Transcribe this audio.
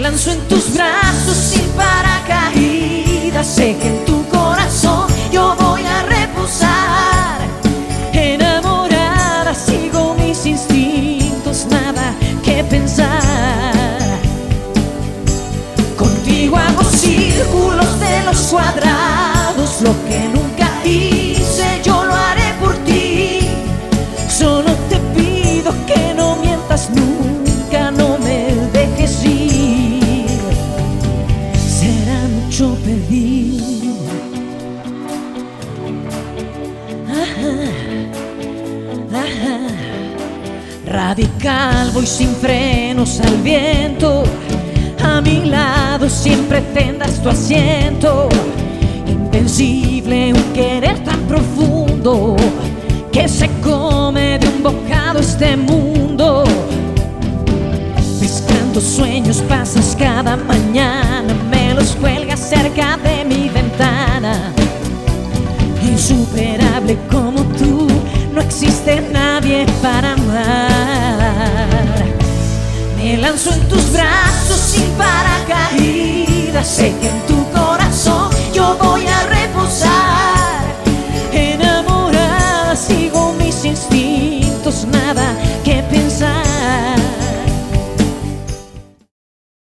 Lanzo en tus brazos sin paracaídas. Sé que en tu corazón yo voy a reposar. Enamorada sigo mis instintos, nada que pensar. Contigo hago círculos de los cuadrados, lo que nunca hice yo lo haré por ti. Solo te pido que no mientas nunca, Radical, voy sin frenos al viento. A mi lado siempre tendrás tu asiento. Invencible, un querer tan profundo que se come de un bocado este mundo. Pescando sueños pasas cada mañana, como tú, no existe nadie para amar. Me lanzo en tus brazos sin paracaídas, sé que en tu corazón yo voy a reposar. Enamorada sigo mis instintos, nada que pensar.